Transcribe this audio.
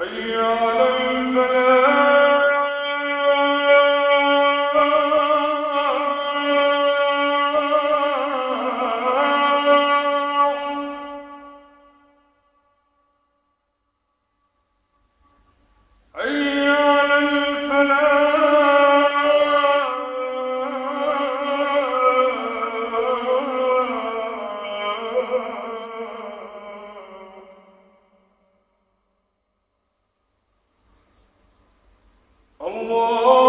我一心 Lord.